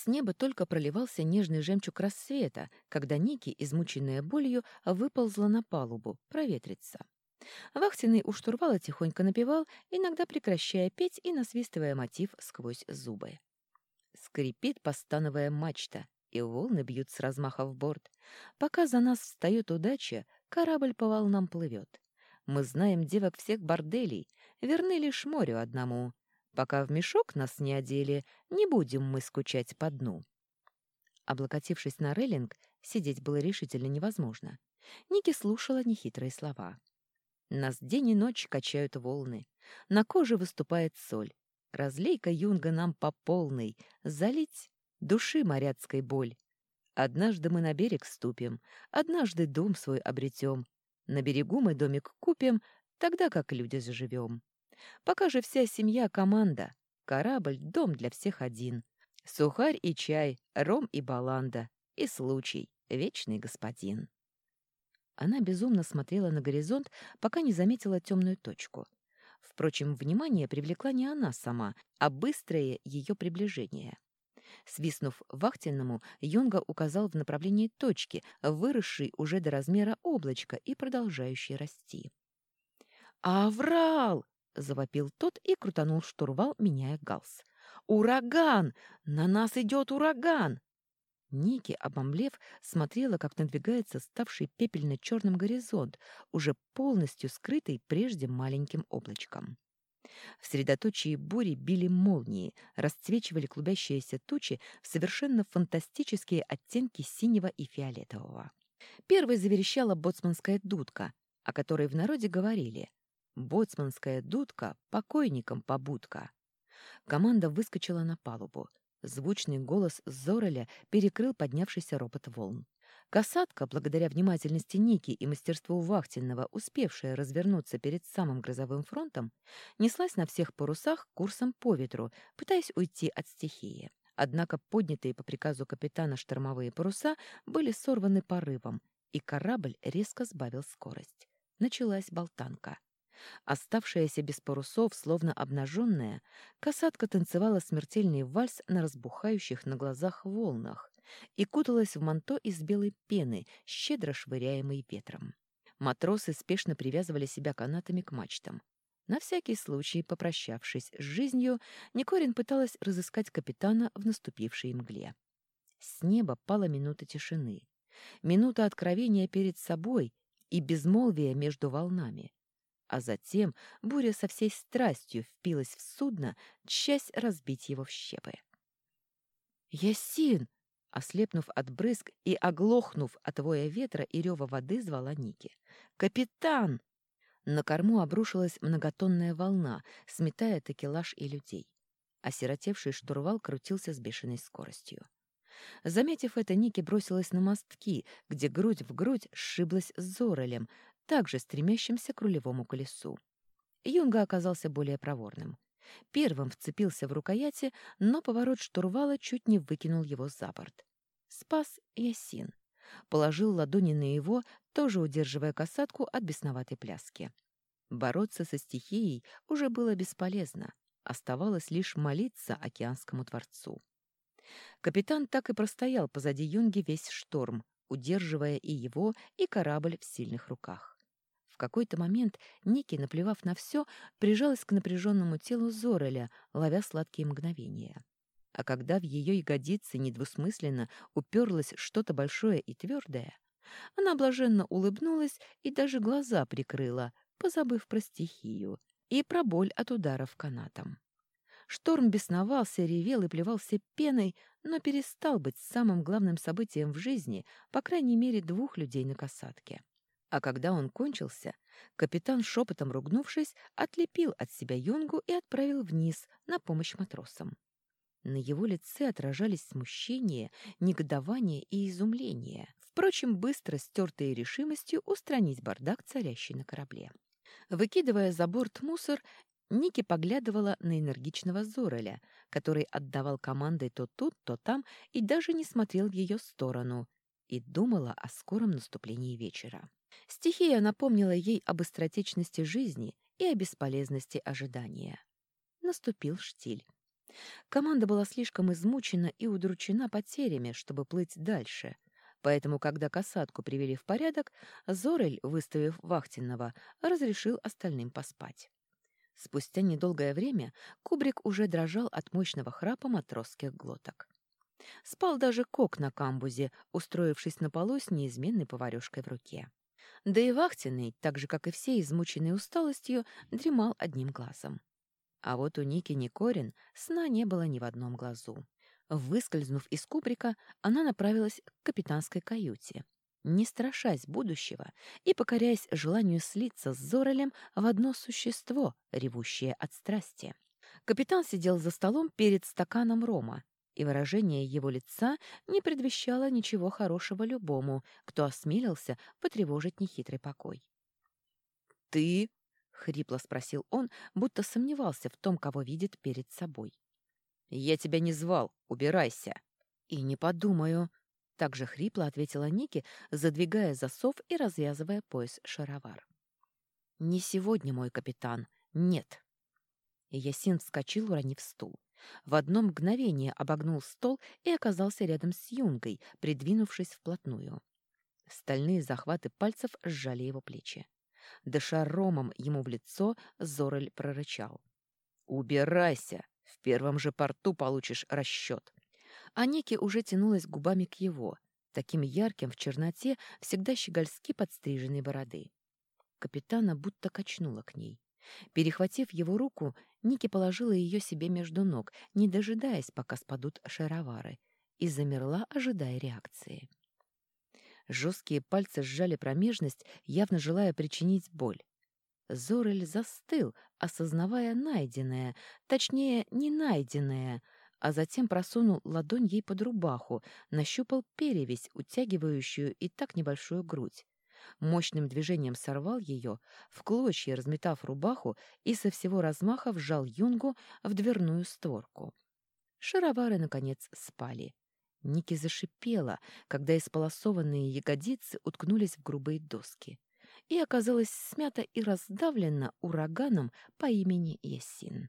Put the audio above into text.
С неба только проливался нежный жемчуг рассвета, когда Ники, измученная болью, выползла на палубу проветриться. Вахтенный у штурвала тихонько напевал, иногда прекращая петь и насвистывая мотив сквозь зубы. Скрипит, постановая мачта, и волны бьют с размаха в борт. Пока за нас встает удача, корабль по волнам плывет. Мы знаем девок всех борделей, верны лишь морю одному. Пока в мешок нас не одели, не будем мы скучать по дну. Облокотившись на рейлинг, сидеть было решительно невозможно. Ники слушала нехитрые слова. Нас день и ночь качают волны. На коже выступает соль. Разлейка юнга нам по полной. Залить души моряцкой боль. Однажды мы на берег ступим, однажды дом свой обретем. На берегу мы домик купим, тогда как люди заживем. Пока же вся семья — команда. Корабль — дом для всех один. Сухарь и чай, ром и баланда. И случай — вечный господин. Она безумно смотрела на горизонт, пока не заметила темную точку. Впрочем, внимание привлекла не она сама, а быстрое ее приближение. Свистнув вахтенному, Йонга указал в направлении точки, выросшей уже до размера облачка и продолжающей расти. «Аврал!» — завопил тот и крутанул штурвал, меняя галс. «Ураган! На нас идет ураган!» Ники, обомлев, смотрела, как надвигается ставший пепельно-черным горизонт, уже полностью скрытый прежде маленьким облачком. В средоточии бури били молнии, расцвечивали клубящиеся тучи в совершенно фантастические оттенки синего и фиолетового. Первой заверещала боцманская дудка, о которой в народе говорили «Боцманская дудка покойникам побудка». Команда выскочила на палубу. Звучный голос Зореля перекрыл поднявшийся ропот волн. Касатка, благодаря внимательности Ники и мастерству Вахтенного, успевшая развернуться перед самым грозовым фронтом, неслась на всех парусах курсом по ветру, пытаясь уйти от стихии. Однако поднятые по приказу капитана штормовые паруса были сорваны порывом, и корабль резко сбавил скорость. Началась болтанка. Оставшаяся без парусов, словно обнаженная, касатка танцевала смертельный вальс на разбухающих на глазах волнах и куталась в манто из белой пены, щедро швыряемой ветром. Матросы спешно привязывали себя канатами к мачтам. На всякий случай, попрощавшись с жизнью, Никорин пыталась разыскать капитана в наступившей мгле. С неба пала минута тишины, минута откровения перед собой и безмолвия между волнами а затем буря со всей страстью впилась в судно, часть разбить его в щепы. «Ясин!» — ослепнув от брызг и оглохнув от воя ветра и рева воды, звала Ники. «Капитан!» На корму обрушилась многотонная волна, сметая такелаж и людей. Осиротевший штурвал крутился с бешеной скоростью. Заметив это, Ники бросилась на мостки, где грудь в грудь сшиблась с Зорелем, также стремящимся к рулевому колесу. Юнга оказался более проворным. Первым вцепился в рукояти, но поворот штурвала чуть не выкинул его за борт. Спас Ясин. Положил ладони на его, тоже удерживая касатку от бесноватой пляски. Бороться со стихией уже было бесполезно. Оставалось лишь молиться океанскому творцу. Капитан так и простоял позади Юнги весь шторм, удерживая и его, и корабль в сильных руках какой-то момент Ники, наплевав на все, прижалась к напряженному телу Зореля, ловя сладкие мгновения. А когда в ее ягодицы недвусмысленно уперлось что-то большое и твердое, она блаженно улыбнулась и даже глаза прикрыла, позабыв про стихию и про боль от ударов канатом. Шторм бесновался, ревел и плевался пеной, но перестал быть самым главным событием в жизни, по крайней мере, двух людей на касатке. А когда он кончился, капитан, шепотом ругнувшись, отлепил от себя юнгу и отправил вниз на помощь матросам. На его лице отражались смущение, негодование и изумление, впрочем, быстро стертые решимостью устранить бардак, царящий на корабле. Выкидывая за борт мусор, Ники поглядывала на энергичного Зореля, который отдавал команды то тут, то там и даже не смотрел в ее сторону, и думала о скором наступлении вечера. Стихия напомнила ей об быстротечности жизни и о бесполезности ожидания. Наступил штиль. Команда была слишком измучена и удручена потерями, чтобы плыть дальше. Поэтому, когда касатку привели в порядок, Зорель, выставив вахтенного, разрешил остальным поспать. Спустя недолгое время кубрик уже дрожал от мощного храпа матросских глоток. Спал даже кок на камбузе, устроившись на полу с неизменной поварёшкой в руке. Да и вахтенный, так же, как и все измученные усталостью, дремал одним глазом. А вот у Ники Никорин сна не было ни в одном глазу. Выскользнув из кубрика, она направилась к капитанской каюте, не страшась будущего и покоряясь желанию слиться с Зорелем в одно существо, ревущее от страсти. Капитан сидел за столом перед стаканом рома, и выражение его лица не предвещало ничего хорошего любому, кто осмелился потревожить нехитрый покой. «Ты?» — хрипло спросил он, будто сомневался в том, кого видит перед собой. «Я тебя не звал, убирайся!» «И не подумаю!» — также хрипло ответила Ники, задвигая засов и развязывая пояс шаровар. «Не сегодня, мой капитан, нет!» Ясин вскочил, уронив стул. В одно мгновение обогнул стол и оказался рядом с Юнгой, придвинувшись вплотную. Стальные захваты пальцев сжали его плечи. Дыша ромом ему в лицо, Зорель прорычал. «Убирайся! В первом же порту получишь расчет!» А Ники уже тянулась губами к его, таким ярким в черноте, всегда щегольски подстриженной бороды. Капитана будто качнула к ней. Перехватив его руку, Ники положила ее себе между ног, не дожидаясь, пока спадут шаровары, и замерла, ожидая реакции. Жесткие пальцы сжали промежность, явно желая причинить боль. Зорель застыл, осознавая найденное, точнее, не найденное, а затем просунул ладонь ей под рубаху, нащупал перевязь, утягивающую и так небольшую грудь. Мощным движением сорвал ее, в клочья разметав рубаху и со всего размаха вжал юнгу в дверную створку. Шаровары, наконец, спали. Ники зашипела, когда исполосованные ягодицы уткнулись в грубые доски, и оказалась смята и раздавлена ураганом по имени Ясин.